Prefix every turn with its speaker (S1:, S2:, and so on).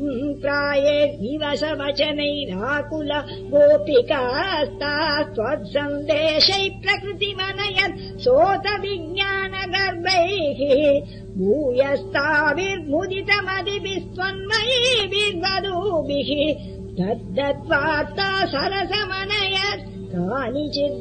S1: येर्दिवस वचनैराकुल गोपिकास्तास्त्वत्सन्देशैः प्रकृतिमनयत् सोत विज्ञानगर्भैः भूयस्ताविर्मुदितमधिभिस्त्वन्मयी विर्वधूभिः तद्दत्वार्ता सरसमनयत् कानिचिद्वासराणि